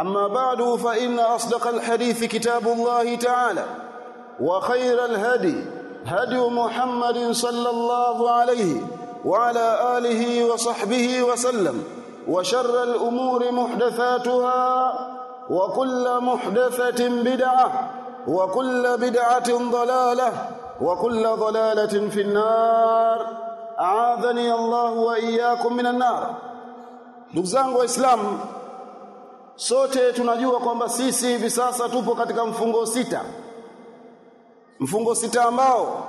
أما بعد فإن أصدق الحديث كتاب الله تعالى وخير الهدي هدي محمد صلى الله عليه وعلى آله وصحبه وسلم وشر الأمور محدثاتها وكل محدثة بدعة وكل بدعة ضلالة وكل ضلالة في النار. أعاذني الله وإياكم من النار. نdugu waislamu sote tunajua kwamba sisi hivi sasa tupo katika mfungo sita. Mfungo sita ambao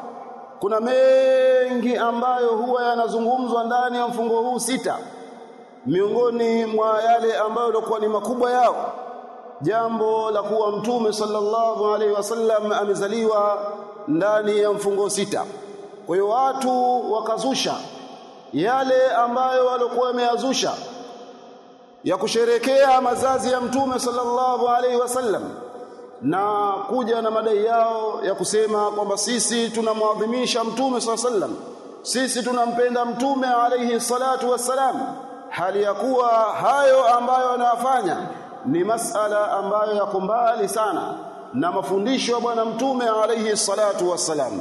kuna mengi ambayo huwa yanazungumzwa ndani ya mfungo huu sita. Miongoni mwa yale ambayo yalikuwa ni makubwa yao jambo la kuwa mtume sallallahu alaihi wasallam amezaliwa ndani ya mfungo sita. Kwa hiyo watu wakazusha yale ambayo walikuwa wameyazusha ya kusherekea mazazi ya mtume sallallahu alaihi wasallam na kuja na madai yao ya kusema kwamba sisi tunamwadhimisha mtume sallallahu alaihi wasallam sisi tunampenda mtume alaihi salatu wassalam. Hali ya kuwa hayo ambayo anayafanya ni masala ambayo yako mbali sana na mafundisho ya bwana mtume alaihi salatu wassalam.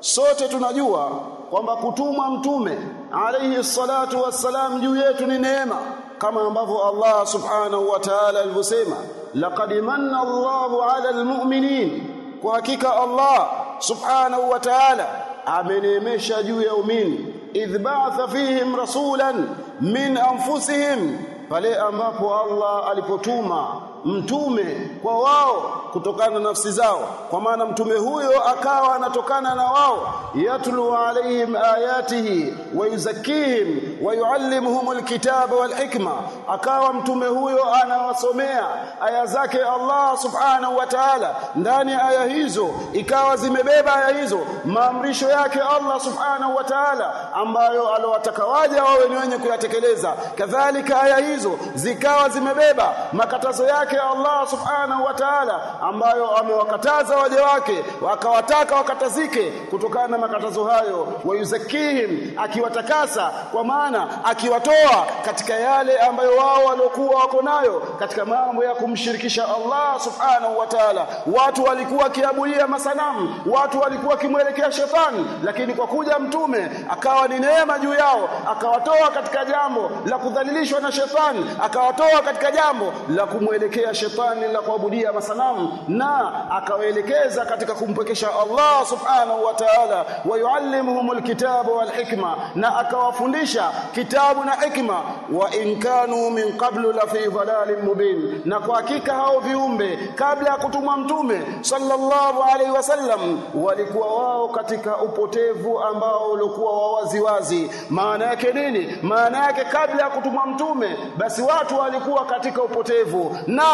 Sote tunajua kwamba kutumwa mtume alaihi salatu wassalam juu yetu ni neema kama ambavyo Allah subhanahu wa ta'ala alivyosema laqad manna Allahu 'ala almu'minin. Kwa hakika Allah subhanahu wa ta'ala ameneemesha juu ya umini idh ba'atha fihim rasulan min anfusihim. Pale ambapo Allah alipotuma mtume kwa wao kutokana na nafsi zao. Kwa maana mtume huyo akawa anatokana na wao. Yatlu alaihim ayatihi wa yuzakkihim wa yuallimuhum alkitaba walhikma akawa mtume huyo anawasomea aya zake Allah subhanahu wa ta'ala. Ndani ya aya hizo ikawa zimebeba aya hizo maamrisho yake Allah subhanahu wa ta'ala ambayo alowataka waja wawe ni wenye kuyatekeleza. Kadhalika aya hizo zikawa zimebeba makatazo yake Allah subhanahu wa ta'ala ambayo amewakataza waja wake wakawataka wakatazike kutokana na makatazo hayo. Wayuzakihim akiwatakasa kwa maana akiwatoa katika yale ambayo wao waliokuwa wako nayo katika mambo ya kumshirikisha Allah subhanahu wa ta'ala. Watu walikuwa wakiabudia masanamu watu walikuwa wakimwelekea shetani lakini kwa kuja mtume akawa ni neema juu yao akawatoa katika jambo la kudhalilishwa na shetani akawatoa katika jambo la kumwelekea shetani la kuabudia masanamu na akawaelekeza katika kumpwekesha Allah subhanahu wa ta'ala wa yuallimuhum alkitaba wal hikma na akawafundisha kitabu na hikma wa in kanu min qablu la fi dhalalin mubin na kwa hakika hao viumbe kabla ya kutumwa mtume sallallahu alaihi wasallam walikuwa wao katika upotevu ambao ulikuwa wa waziwazi. Maana yake nini? Maana yake kabla ya kutumwa mtume basi watu walikuwa katika upotevu na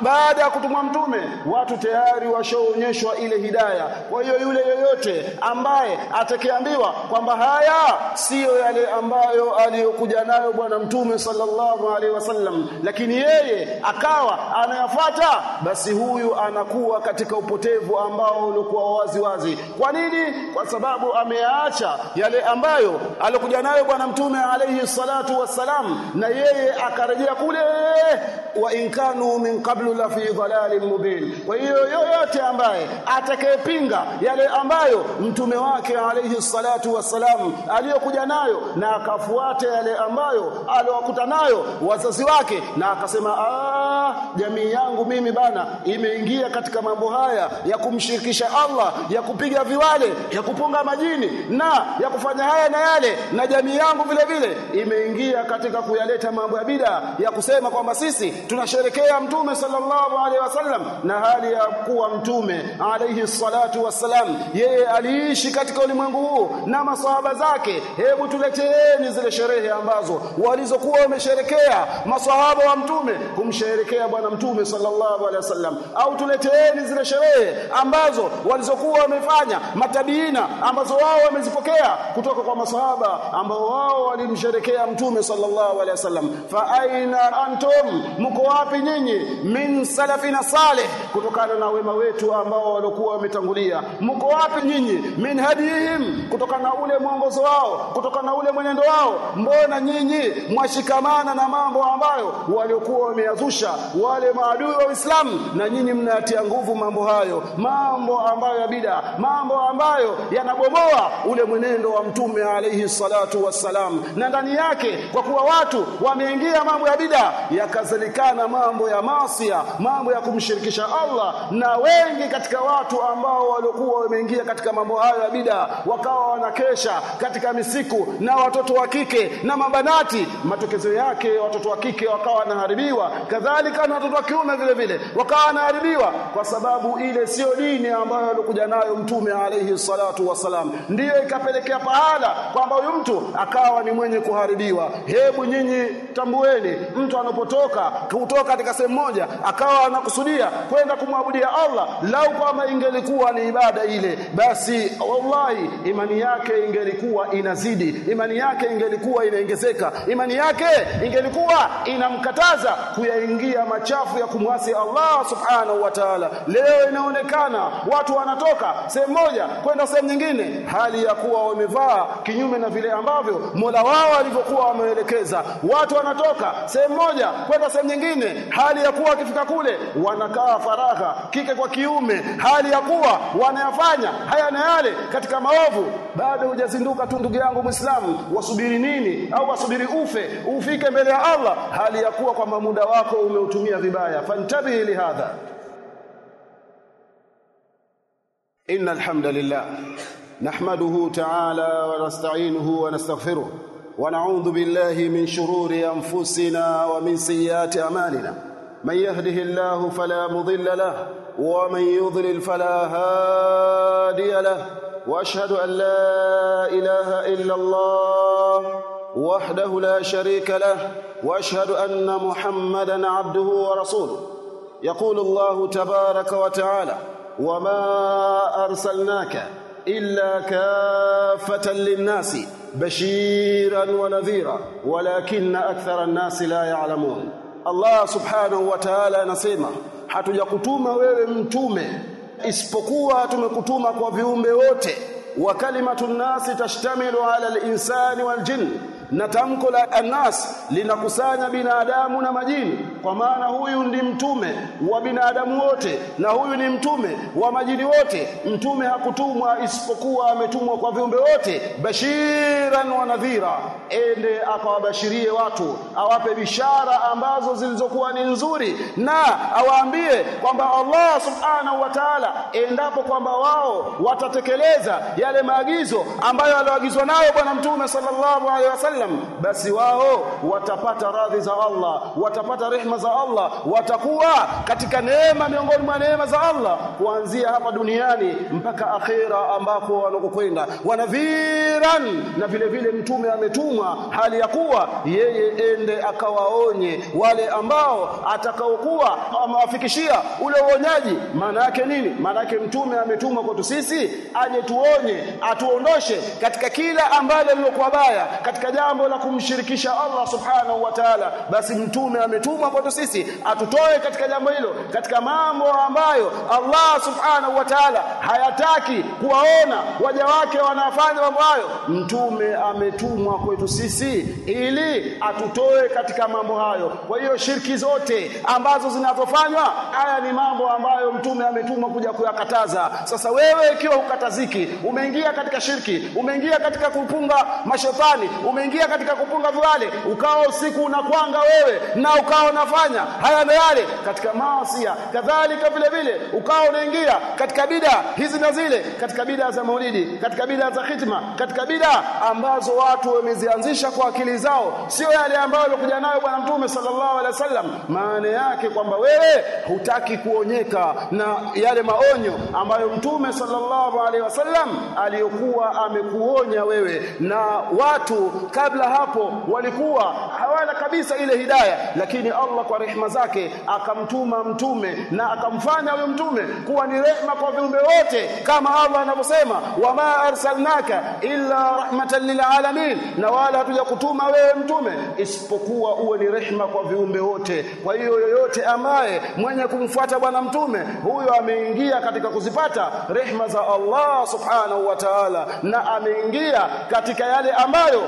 baada ya kutumwa mtume watu tayari washaonyeshwa ile hidaya. Kwa hiyo yule yoyote ambaye atakiambiwa kwamba haya siyo yale ambayo aliyokuja nayo bwana mtume sallallahu alaihi wasallam lakini yeye akawa anayafata, basi huyu anakuwa katika upotevu ambao ulikuwa wazi wazi. Kwa nini? Kwa sababu ameacha yale ambayo alikuja nayo bwana mtume alaihi salatu wassalam na yeye akarejea kule wa inkanu min qablu la fi dhalalin mubin. Kwa hiyo yoyote ambaye atakayepinga yale ambayo mtume wake alayhi salatu wassalam aliyokuja nayo na akafuata yale ambayo aliyokuta nayo wazazi wake na akasema ah jamii yangu mimi bana imeingia katika mambo haya ya kumshirikisha Allah ya kupiga viwale ya kupunga majini na ya kufanya haya na yale. Na jamii yangu vile vile imeingia katika kuyaleta mambo ya bida ya kusema kwamba sisi tunasherekea mtume sallallahu alaihi wasallam na hali ya kuwa mtume alaihi salatu wassalam. Yeye aliishi katika ulimwengu huu na maswahaba zake. Hebu tuleteeni zile sherehe ambazo walizokuwa wamesherekea maswahaba wa mtume kumsherekea bwana mtume sallallahu alaihi wasallam au tuleteeni zile sherehe ambazo walizokuwa wamefanya matabiina ambazo wao wamezipokea kutoka kwa masahaba ambao wao walimsherekea mtume sallallahu alaihi wasallam. Fa aina antum mko wapi nyinyi? Min salafina salih kutokana na wema wetu ambao walikuwa wametangulia. Mko wapi nyinyi? Min hadihim kutokana na ule mwongozo wao kutokana na ule mwenendo wao. Mbona nyinyi mwashikamana na mambo ambayo waliokuwa wameyazusha wale maadui wa Uislamu. Na nyinyi mnayatia nguvu mambo hayo mambo ambayo ya bida mambo ambayo yanabomoa ule mwenendo wa mtume alayhi salatu wassalam. Na ndani yake kwa kuwa watu wameingia mambo ya bida yakazalikana mambo ya masia mambo ya kumshirikisha Allah. Na wengi katika watu ambao walikuwa wameingia katika mambo hayo ya bida wakawa wanakesha katika misiku na watoto wa kike na mabanati. Matokezo yake watoto wa kike wakawa wanaharibiwa. Kadhalika na watoto wa kiume vile vile wakawa wanaharibiwa kwa sababu ile sio dini ambayo alikuja nayo mtume alayhi salatu wasalam ndiyo ikapelekea pahala kwamba huyu mtu akawa ni mwenye kuharibiwa. Hebu nyinyi tambueni mtu anapotoka kutoka katika sehemu moja akawa anakusudia kwenda kumwabudia Allah lau kama ingelikuwa ni ibada ile basi wallahi imani yake ingelikuwa inazidi imani yake ingelikuwa inaongezeka imani yake ingelikuwa inamkataza kuyaingia machafu ya kumwasi Allah subhanahu wa ta'ala. Leo inaonekana watu wanatoka sehemu moja kwenda sehemu nyingine. Hali ya kuwa wamevaa kinyume na vile ambavyo Mola wao alivyokuwa wameelekeza watu wanatoka sehemu moja kwenda sehemu nyingine. Hali ya kuwa wakifika kule wanakaa faragha kike kwa kiume. Hali ya kuwa wanayafanya haya na yale katika maovu. Bado hujazinduka tu ndugu yangu Muislamu wasubiri nini au wasubiri ufe ufike mbele ya Allah. Hali ya kuwa kwamba muda wako umeutumia vibaya fantabihi lihadha inna alhamdulillah nahmaduhu ta'ala wa nasta'inuhu wa nastaghfiruh wa na'udhu billahi min shururi anfusina wa min sayyiati a'malina man yahdihillahu fala mudilla lahu wa man yudlil fala hadiya lahu واشهد ان لا اله الا الله وحده لا شريك له وأشهد أن محمدا عبده ورسوله يقول الله تبارك وتعالى وما أرسلناك إلا كافة للناس بشيرا ونذيرا ولكن أكثر الناس لا يعلمون الله سبحانه وتعالى anasema hatujakutuma wewe mtume isipokuwa tumekutuma kwa viumbe wote wa kalimatu nasi tashtamilu ala al-insani wal jinn na tamko la anas linakusanya binadamu na majini kwa maana huyu ndi mtume wa binadamu wote na huyu ni mtume wa majini wote. Mtume hakutumwa isipokuwa ametumwa kwa viumbe wote. Bashiran wa nadhira ende akawabashirie watu awape bishara ambazo zilizokuwa ni nzuri na awaambie kwamba Allah subhanahu wa ta'ala endapo kwamba wao watatekeleza yale maagizo ambayo alioagizwa nayo bwana mtume sallallahu alaihi wasallam basi wao watapata radhi za Allah watapata rehma za Allah watakuwa katika neema miongoni mwa neema za Allah kuanzia hapa duniani mpaka akhera ambapo wanakokwenda. Wanaviran na vile vile mtume ametumwa hali ya kuwa yeye ende akawaonye wale ambao atakaokuwa amewafikishia ule uonyaji. Maana yake nini? Maana yake mtume ametumwa kwetu sisi aje tuonye atuondoshe katika kila ambalo lilokuwa baya katika jambo la kumshirikisha Allah subhanahu wa ta'ala basi mtume ametumwa kwetu sisi atutoe katika jambo hilo katika mambo ambayo Allah subhanahu wa ta'ala hayataki kuwaona waja wake wanafanya mambo hayo. Mtume ametumwa kwetu sisi ili atutoe katika mambo hayo. Kwa hiyo shirki zote ambazo zinazofanywa haya ni mambo ambayo mtume ametumwa kuja kuyakataza. Sasa wewe ikiwa ukataziki umeingia katika shirki umeingia katika kupunga mashetani umeingia katika kupunga viwale ukawa usiku unakwanga wewe na ukawa unafanya haya na yale katika maasi kadhalika vile vile ukawa unaingia katika bida hizi na zile katika bida za maulidi katika bida za khitma katika bida ambazo watu wamezianzisha kwa akili zao. Sio yale ambayo alikuja nayo bwana mtume sallallahu alaihi wasallam. Maana yake kwamba wewe hutaki kuonyeka na yale maonyo ambayo mtume sallallahu alaihi wasallam aliyokuwa amekuonya wewe. Na watu kabla hapo walikuwa hawana kabisa ile hidaya lakini Allah kwa rehema zake akamtuma mtume na akamfanya huyo mtume kuwa ni rehema kwa viumbe wote kama Allah anavyosema wama arsalnaka illa rahmatan lilalamin na wala hatuja kutuma wewe mtume isipokuwa uwe ni rehema kwa viumbe wote. Kwa hiyo yoyote ambaye mwenye kumfuata bwana mtume huyo ameingia katika kuzipata rehema za Allah subhanahu wa ta'ala na ameingia katika yale ambayo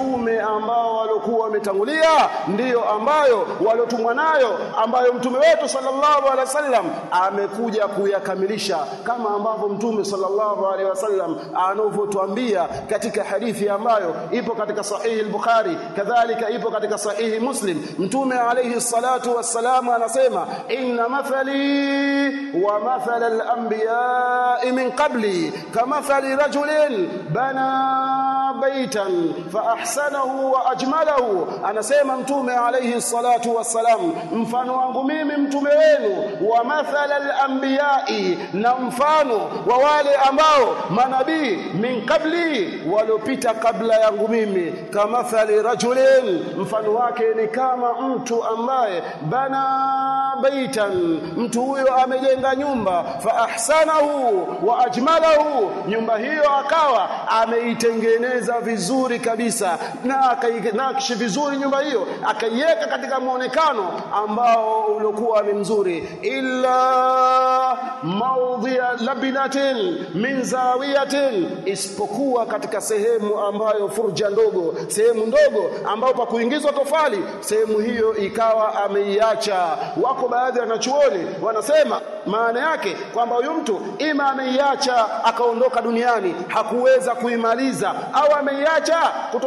mitume ambao waliokuwa wametangulia ndiyo ambayo waliotumwa nayo ambayo mtume wetu sallallahu alaihi wasallam amekuja kuyakamilisha kama ambavyo mtume sallallahu alaihi wasallam anavyotuambia katika hadithi ambayo ipo katika sahihi al-Bukhari kadhalika ipo katika sahihi Muslim. Mtume alaihi salatu wassalamu anasema inna mathali wa mathal al-anbiya min qabli kamathali rajulin bana baitan fa ahsanahu wa ajmalahu. Anasema mtume alayhi salatu wassalam mfano wangu mimi mtume wenu wa mathal al-anbiya'i na mfano wa wale ambao manabii min qabli waliopita kabla yangu mimi kama kamathali rajulin. Mfano wake ni kama mtu ambaye bana baitan mtu huyo amejenga nyumba fa ahsanahu wa ajmalahu. Nyumba hiyo akawa ameitengeneza vizuri kabisa na akainakishi vizuri nyumba hiyo akaiweka katika muonekano ambao uliokuwa ni mzuri. Illa maudhiya labinatin min zawiyatin isipokuwa katika sehemu ambayo furja ndogo sehemu ndogo ambayo pa kuingizwa tofali sehemu hiyo ikawa ameiacha. Wako baadhi wanachuoni wanasema maana yake kwamba huyu mtu ima ameiacha akaondoka duniani hakuweza kuimaliza au ameiacha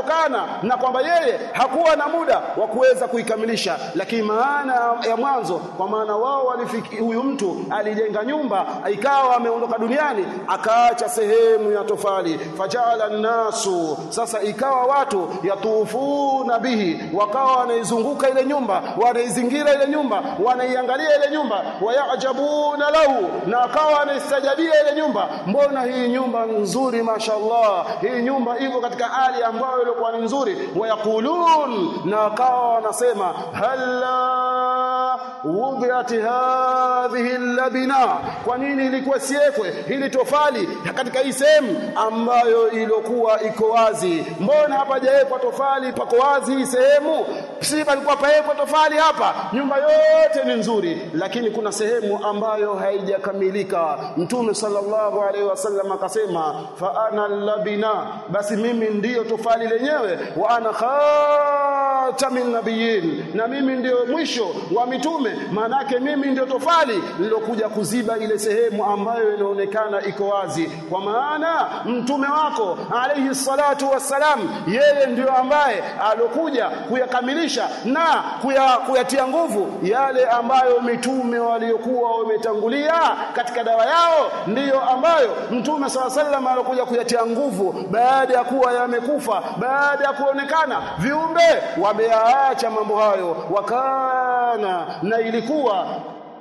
kutokana na kwamba yeye hakuwa na muda wa kuweza kuikamilisha. Lakini maana ya mwanzo kwa maana wao huyu mtu alijenga nyumba ikawa ameondoka duniani akaacha sehemu ya tofali. Fajala nasu sasa ikawa watu yatufuna bihi wakawa wanaizunguka ile nyumba wanaizingira ile nyumba wanaiangalia ile nyumba wayajabuna lahu na akawa wanaistajabia ile nyumba. Mbona hii nyumba nzuri mashallah? Hii nyumba iko katika hali ambayo ilikuwa ni nzuri wayakulun na akawa wanasema halla wudhiat hadhihi labina. Kwa nini ilikuwa siekwe? Hili tofali katika hii sehemu ambayo ilikuwa iko wazi. Mbona hapa jaekwa tofali? Pako wazi hii sehemu? Si palikuwa paekwa tofali hapa? Nyumba yote ni nzuri lakini kuna sehemu ambayo haijakamilika. Mtume sallallahu alaihi wasallam akasema fa ana labina. Basi mimi ndiyo tofali lenyewe wa ana khatamin nabiyin na mimi ndiyo mwisho wa mitume. Maanake mimi ndio tofali nilokuja kuziba ile sehemu ambayo inaonekana iko wazi. Kwa maana mtume wako alayhi salatu wassalam yeye ndio ambaye alokuja kuyakamilisha na kuyatia nguvu yale ambayo mitume waliokuwa wametangulia katika dawa yao ndiyo ambayo mtume sala sallam alokuja kuyatia nguvu baada ya kuwa yamekufa baada ya kuonekana viumbe wameacha mambo hayo wakana na ilikuwa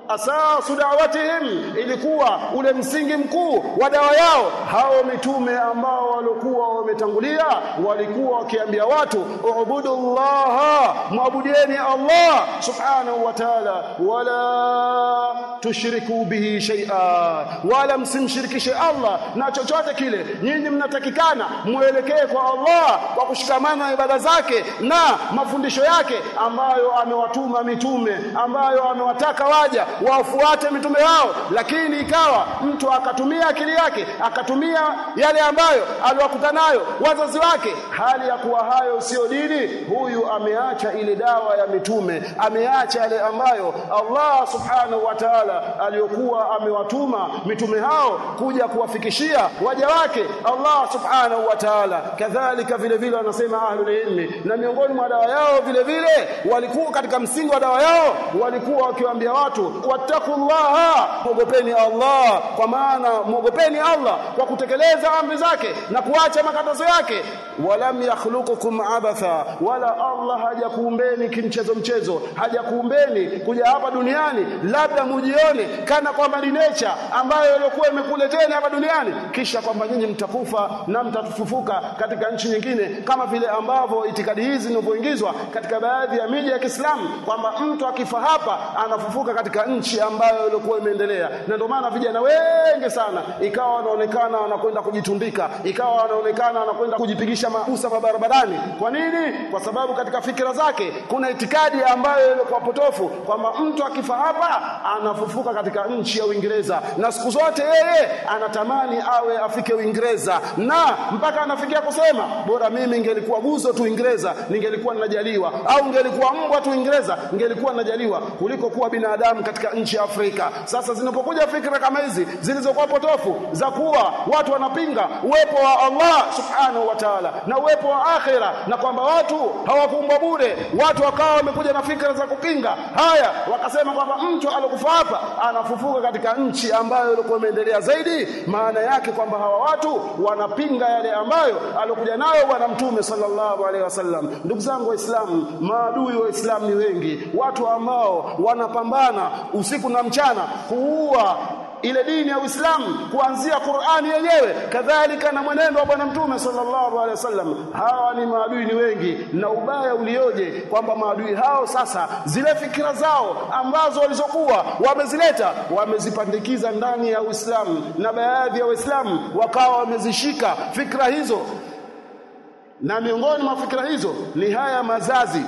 asasu da'watihim ilikuwa ule msingi mkuu wa dawa yao. Hao mitume ambao walikuwa wametangulia walikuwa wakiambia watu ubudu ubudullaha muabudieni Allah subhanahu wa ta'ala wala tushriku bihi shay'a wala msimshirikishe Allah na chochote kile. Nyinyi mnatakikana muelekee kwa Allah kwa kushikamana na ibada zake na mafundisho yake ambayo amewatuma mitume ambayo amewataka waja wafuate mitume wao. Lakini ikawa mtu akatumia akili yake akatumia yale ambayo aliwakuta nayo wazazi wake. Hali ya kuwa hayo sio dini. Huyu ameacha ile dawa ya mitume ameacha yale ambayo Allah subhanahu wa ta'ala aliyokuwa amewatuma mitume hao kuja kuwafikishia waja wake Allah subhanahu wa ta'ala. Kadhalika vile vile wanasema ahlul ilmi na miongoni mwa dawa yao vile vile walikuwa katika msingi wa dawa yao walikuwa wakiwaambia watu wattaqullaha. Mwogopeni Allah kwa maana mwogopeni Allah kwa kutekeleza amri zake na kuacha makatazo yake. Walam yakhluqukum abatha wala Allah hajakuumbeni kimchezo mchezo hajakuumbeni kuja hapa duniani labda mujione kana kwamba ni nature ambayo ilikuwa imekuleteni hapa duniani. Kisha kwamba nyinyi mtakufa na mtatufufuka katika nchi nyingine kama vile ambavyo itikadi hizi zinavyoingizwa katika baadhi ya miji ya Kiislamu kwamba mtu akifa hapa anafufuka katika nchi ambayo ilikuwa imeendelea. Na ndio maana vijana wengi sana ikawa wanaonekana wanakwenda kujitumbika ikawa wanaonekana wanakwenda kujipigisha mausa barabarani. Kwa nini? Kwa sababu katika fikira zake kuna itikadi ambayo ilikuwa potofu kwamba mtu akifa hapa anafufuka katika nchi ya Uingereza. Na siku zote yeye anatamani awe afike Uingereza. Na mpaka anafikia kusema bora mimi ningelikuwa guzo tu Uingereza ningelikuwa ninajaliwa. Au ningelikuwa mbwa tu Uingereza ningelikuwa ninajaliwa. Kuliko kuwa binadamu katika nchi ya Afrika. Sasa zinapokuja fikra kama hizi zilizokuwa potofu za kuwa watu wanapinga uwepo wa Allah subhanahu wa ta'ala na uwepo wa akhira na kwamba watu hawakuumbwa bure watu wakawa wamekuja na fikra za kupinga haya wakasema kwamba mtu alokufa hapa anafufuka katika nchi ambayo ilikuwa imeendelea zaidi. Maana yake kwamba hawa watu wanapinga yale ambayo alokuja nayo bwana mtume sallallahu alaihi wasallam. Ndugu zangu waislamu maadui wa Islam ni wengi. Watu ambao wanapambana usiku na mchana kuua ile dini ya Uislamu kuanzia Qur'ani yenyewe. Kadhalika na mwenendo wa bwana mtume sallallahu alaihi wasallam. Hawa ni maadui ni wengi na ubaya ulioje kwamba maadui hao sasa zile fikira zao ambazo walizokuwa wamezileta wamezipandikiza ndani ya Uislamu. Na baadhi ya Waislamu wakawa wamezishika fikra hizo. Na miongoni mwa fikra hizo ni haya mazazi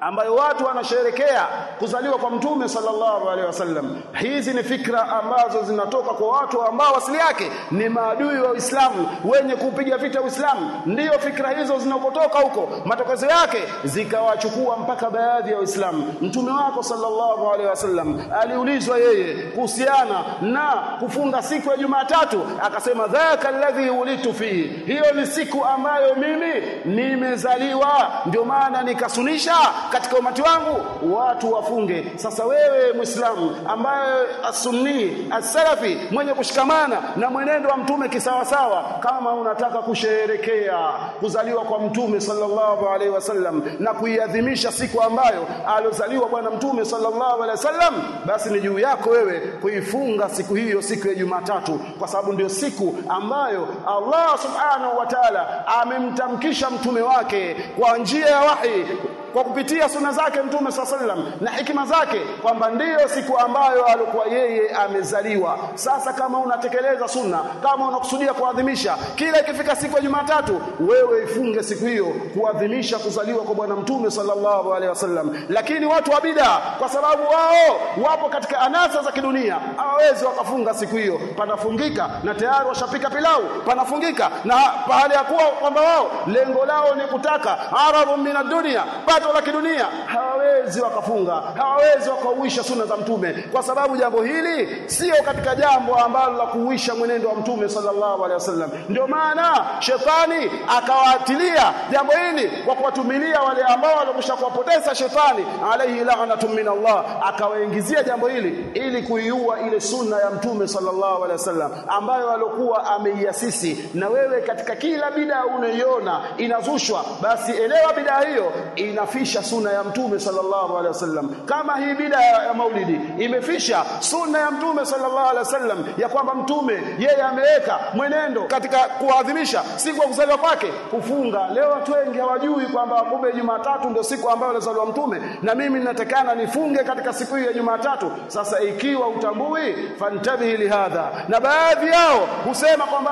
ambayo watu wanasherekea kuzaliwa kwa mtume sallallahu alaihi wasallam. Hizi ni fikra ambazo zinatoka kwa watu ambao asili yake ni maadui wa Uislamu wenye kupiga vita Uislamu. Ndiyo fikra hizo zinakotoka huko matokeo yake zikawachukua mpaka baadhi ya Uislamu mtume wako sallallahu alaihi wasallam aliulizwa yeye kuhusiana na kufunga siku ya Jumatatu akasema dhaka alladhi ulitu fihi hiyo ni siku ambayo mimi nimezaliwa ndio maana nikasunisha katika umati wangu watu wafunge. Sasa wewe muislamu ambaye asunni asalafi mwenye kushikamana na mwenendo wa mtume kisawasawa kama unataka kusherekea kuzaliwa kwa mtume sallallahu alaihi wasallam na kuiadhimisha siku ambayo aliozaliwa bwana mtume sallallahu alaihi wasallam basi ni juu yako wewe kuifunga siku hiyo siku ya Jumatatu kwa sababu ndio siku ambayo Allah subhanahu wa ta'ala amemtamkisha mtume wake kwa njia ya wahi kwa kupitia suna zake mtume swalla na hikima zake kwamba ndiyo siku ambayo alikuwa yeye amezaliwa. Sasa kama unatekeleza sunna kama unakusudia kuadhimisha kila ikifika siku ya Jumatatu wewe ifunge siku hiyo kuadhimisha kuzaliwa kwa bwana mtume sallallahu alaihi wasallam. Lakini watu wa bid'a kwa sababu wao wapo katika anasa za kidunia hawawezi wakafunga siku hiyo. Panafungika na tayari washapika pilau panafungika na pahali ya kuwa kwamba wao lengo lao ni kutaka aradhu minad dunia pato la kidunia hawawezi hawawezi wakafunga hawawezi wakauisha sunna za mtume. Kwa sababu jambo hili sio katika jambo ambalo la kuuisha mwenendo wa mtume sallallahu alaihi wasallam. Ndio maana shetani akawaatilia jambo hili kwa kuwatumilia wale ambao walikusha kuwapoteza shetani alaihi la'natu min Allah akawaingizia jambo hili ili kuiua ile sunna ya mtume sallallahu alaihi wasallam ambayo alikuwa ameiasisi. Na wewe katika kila bidaa unayoona inazushwa basi elewa bidaa hiyo inafisha sunna ya mtume sallallahu alaihi wasallam. Kama hii bid'a ya maulidi imefisha sunna ya mtume sallallahu alaihi wasallam ya kwamba mtume yeye ameweka mwenendo katika kuadhimisha siku ya kuzaliwa kwake. Kufunga leo watu wengi hawajui kwamba kumbe Jumatatu ndio siku ambayo alizaliwa mtume na mimi ninatakana nifunge katika siku hii ya Jumatatu. Sasa ikiwa utambui fantabihi lihadha. Na baadhi yao husema kwamba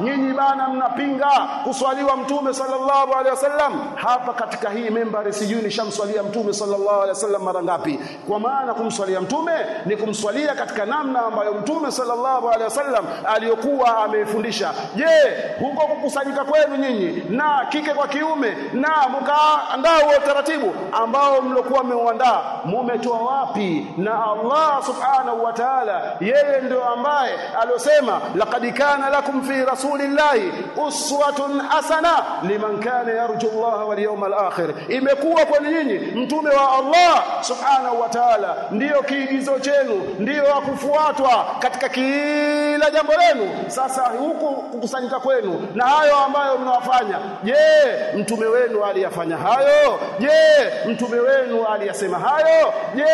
nyinyi bana mnapinga kuswaliwa mtume sallallahu alaihi wasallam. Hapa katika hii membari sijui nishamswalia mtume sallallahu alaihi wasallam mara ngapi? Kwa maana kumswalia mtume ni kumswalia katika namna ambayo mtume sallallahu alaihi wasallam aliyokuwa ameifundisha. Je huko kukusanyika kwenu nyinyi na kike kwa kiume na mkaandaa huo utaratibu ambao mlokuwa mmeuandaa mumetoa wapi? Na Allah subhanahu wa ta'ala yeye ndio ambaye aliyosema laqad kana lakum fi rasulillahi uswatun hasana liman kana yarju Allah wal yawmal akhir. Imekuwa kwa nyinyi mtume wa Allah subhanahu wa ta'ala ndiyo kiigizo chenu ndiyo wakufuatwa katika kila jambo lenu. Sasa huku kukusanyika kwenu na hayo ambayo mnawafanya. Je mtume wenu aliyafanya hayo? Je mtume wenu aliyasema hayo? Je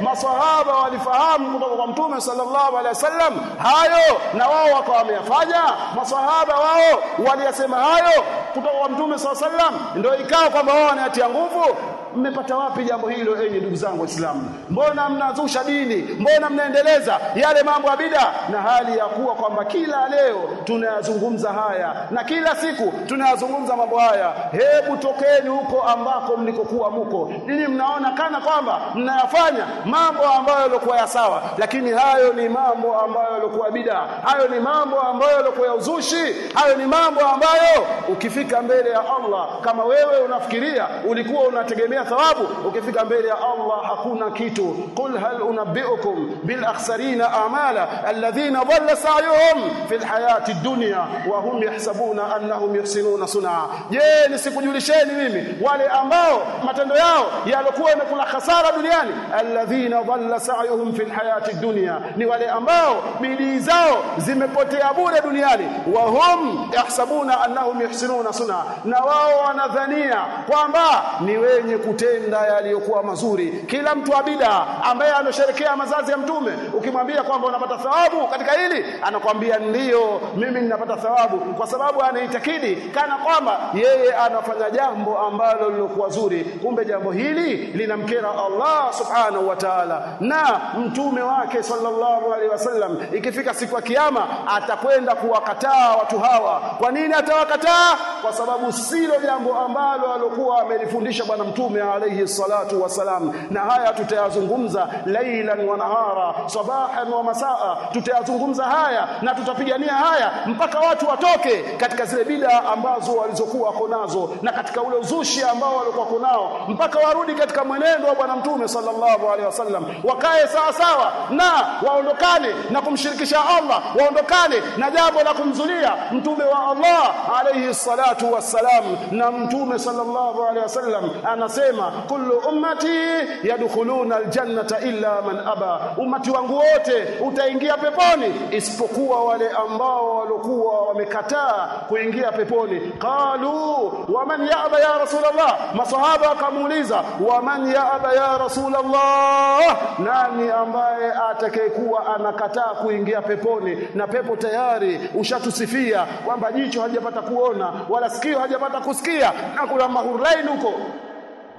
maswahaba walifahamu kutoka kwa mtume sallallahu alaihi wasallam hayo na wao wakawa wameyafanya? Maswahaba wao waliyasema hayo kutoka kwa mtume sallallahu alaihi wasallam ndio ikawa kwamba wao wanayatia nguvu mmepata wapi jambo hilo enyi ndugu zangu waislamu? Mbona mnazusha dini? Mbona mnaendeleza yale mambo ya bida? Na hali ya kuwa kwamba kila leo tunayazungumza haya na kila siku tunayazungumza mambo haya. Hebu tokeni huko ambako mlikokuwa muko. Ili mnaona kana kwamba mnayafanya mambo ambayo yalikuwa ya sawa lakini hayo ni mambo ambayo yalikuwa bida. Hayo ni mambo ambayo yalikuwa ya uzushi. Hayo ni mambo ambayo ukifika mbele ya Allah kama wewe unafikiria ulikuwa unategemea thawabu. Ukifika mbele ya Allah hakuna kitu. Qul hal unabbiukum bil akhsarina a'mala alladhina dhalla sa'yuhum fil hayati dunya wa hum yahsabuna annahum yuhsinuna sun'a. Je nisikujulisheni mimi wale ambao matendo yao yalikuwa yamekula hasara duniani? Alladhina dhalla sa'yuhum fil hayati dunya. Ni wale ambao bidii zao zimepotea bure duniani. Wa hum yahsabuna annahum yuhsinuna sun'a. Na wao wanadhania kwamba ni wenye kutenda yaliyokuwa mazuri. Kila mtu wa bid'a ambaye amesherekea mazazi ya mtume ukimwambia kwamba unapata thawabu katika hili anakwambia ndiyo mimi ninapata thawabu kwa sababu anaitakidi kana kwamba yeye anafanya jambo ambalo lilokuwa zuri. Kumbe jambo hili linamkera Allah subhanahu wa ta'ala. Na mtume wake sallallahu alaihi wasallam ikifika siku ya kiyama atakwenda kuwakataa watu hawa. Kwa nini atawakataa? Kwa sababu silo jambo ambalo alokuwa amelifundisha bwana mtume alayhi salatu wasalam na haya tutayazungumza lailan wa nahara sabahan wa masaa. Tutayazungumza haya na tutapigania haya mpaka watu watoke katika zile bida ambazo walizokuwa konazo na katika ule uzushi ambao walikuwa konao mpaka warudi katika mwenendo wa bwana mtume sallallahu alaihi wasallam. Wakae sawa sawa na waondokane na kumshirikisha Allah waondokane na jambo la kumzulia mtume wa Allah alayhi salatu wassalam. Na mtume sallallahu alaihi wasallam anasema kullu ummati yadkhuluna aljannata illa man aba. Ummati wangu wote utaingia peponi isipokuwa wale ambao walikuwa wamekataa kuingia peponi. Qalu waman ya'ba ya rasulullah masahaba wakamuuliza waman ya'ba ya rasulullah nani ambaye atakayekuwa anakataa kuingia peponi? Na pepo tayari ushatusifia kwamba jicho hajapata kuona wala sikio hajapata kusikia na kuna mahurain huko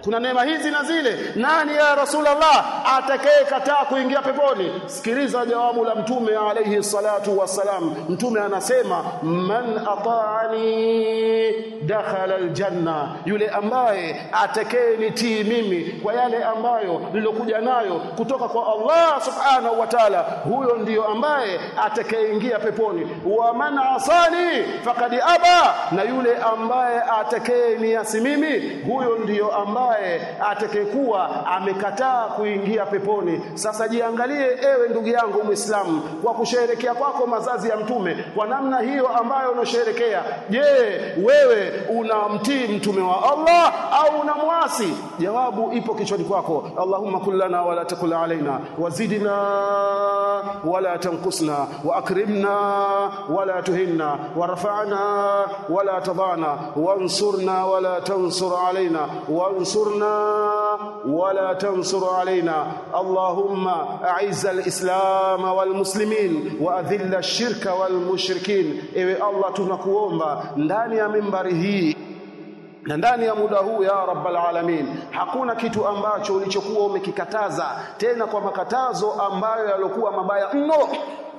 kuna neema hizi na zile. Nani ya rasulullah? Atakaye kataa kuingia peponi. Sikiliza jawabu la mtume alayhi salatu wassalam. Mtume anasema man ata'ani dakhala aljanna. Yule ambaye atakaye nitii mimi kwa yale ambayo nilokuja nayo kutoka kwa Allah subhanahu wa ta'ala huyo ndiyo ambaye atakayeingia peponi. Wa man asani faqad aba. Na yule ambaye atakaye niasi mimi huyo ndiyo ambaye ambaye atakayekuwa amekataa kuingia peponi. Sasa jiangalie ewe ndugu yangu muislamu kwa kusherekea kwako mazazi ya mtume kwa namna hiyo ambayo unasherekea je wewe unamtii mtume wa Allah au unamwasi? Jawabu ipo kichwani kwako. Allahumma kullana wala takul alaina wazidna wala tanqusna wa akrimna wala tuhinna warfa'na wala tadana wansurna wala tansur alaina wansurna wala tansur alaina Allahumma a'izz al-islam wal muslimin wa adhill ash-shirka wal mushrikin ewe Allah tunakuomba ndani ya mimbari hii na ndani ya muda huu ya rabbal alamin hakuna kitu ambacho ulichokuwa umekikataza tena kwa makatazo ambayo yalokuwa mabaya mno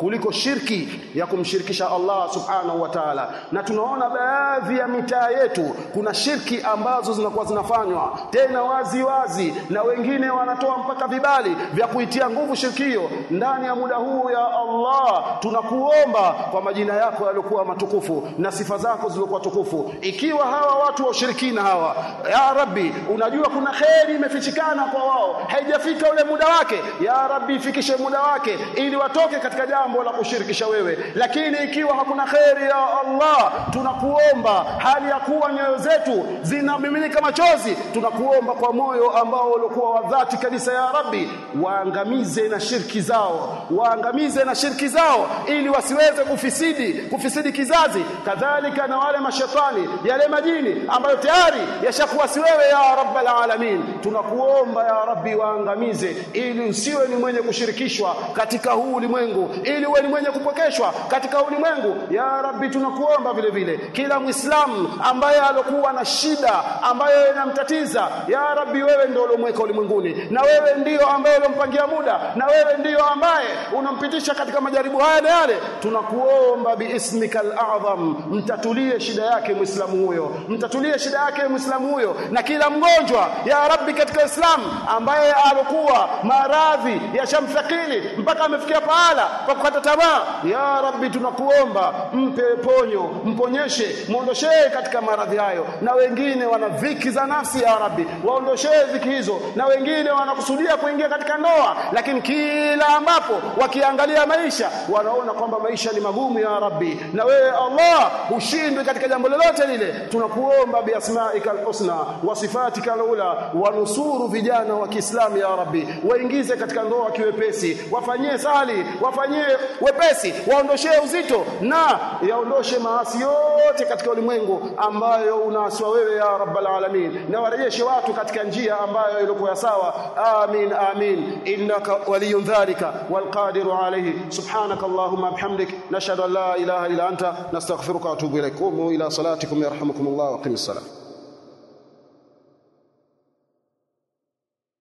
kuliko shirki ya kumshirikisha Allah subhanahu wa ta'ala. Na tunaona baadhi ya mitaa yetu kuna shirki ambazo zinakuwa zinafanywa tena wazi wazi na wengine wanatoa mpaka vibali vya kuitia nguvu shirki hiyo. Ndani ya muda huu ya Allah tunakuomba kwa majina yako yaliokuwa matukufu na sifa zako zilizokuwa tukufu. Ikiwa hawa watu wa ushirikina hawa ya rabbi unajua kuna kheri imefichikana kwa wao. Haijafika ule muda wake ya rabbi ifikishe muda wake ili watoke katika jambo la kushirikisha wewe. Lakini ikiwa hakuna kheri ya Allah tunakuomba. Hali ya kuwa nyoyo zetu zinamiminika machozi tunakuomba kwa moyo ambao ulikuwa wa dhati kabisa ya rabbi waangamize na shirki zao. Waangamize na shirki zao ili wasiweze kufisidi kufisidi kizazi. Kadhalika na wale mashetani yale majini ambayo tayari yashakuwa si wewe ya rabbal alamin. Tunakuomba ya rabbi waangamize ili usiwe ni mwenye kushirikishwa katika huu ulimwengu ili uwe ni mwenye kupokeshwa katika ulimwengu. Ya rabbi tunakuomba vile vile. Kila muislamu ambaye alokuwa na shida ambayo inamtatiza ya rabbi wewe ndio uliomweka ulimwenguni. Na wewe ndio ambaye uliompangia muda. Na wewe ndio ambaye unampitisha katika majaribu haya na yale. Tunakuomba biismikal a'zam. Mtatulie shida yake muislamu huyo. Mtatulie shida yake muislamu huyo. Na kila mgonjwa ya rabbi katika islam ambaye alokuwa maradhi yashamthakili mpaka amefikia pahala kwa kukata tamaa. Ya rabbi tunakuomba mpe ponyo mponyeshe muondoshee katika maradhi hayo. Na wengine wana viki za nafsi ya rabbi waondoshee viki hizo. Na wengine wanakusudia kuingia katika ndoa lakini kila ambapo wakiangalia maisha wanaona kwamba maisha ni magumu ya rabbi. Na wewe Allah ushindwe katika jambo lolote lile. Tunakuomba biasmaika alhusna wa sifatika alula wanusuru vijana wa Kiislamu ya rabbi. Waingize katika ndoa kiwepesi wafanyie sali wafanyie wepesi waondoshee uzito na yaondoshe maasi yote katika ulimwengu ambayo unaaswa wewe ya rabbal alamin. Na warejeshe watu katika njia ambayo ilikuwa sawa. Amin amin. Innaka waliyun dhalika walqadiru alayhi. Subhanaka allahumma bihamdik. Nashhadu an la ilaha illa anta. Wa atubu ilaik qumu ila salatikum yarhamukumullah wa qimis salam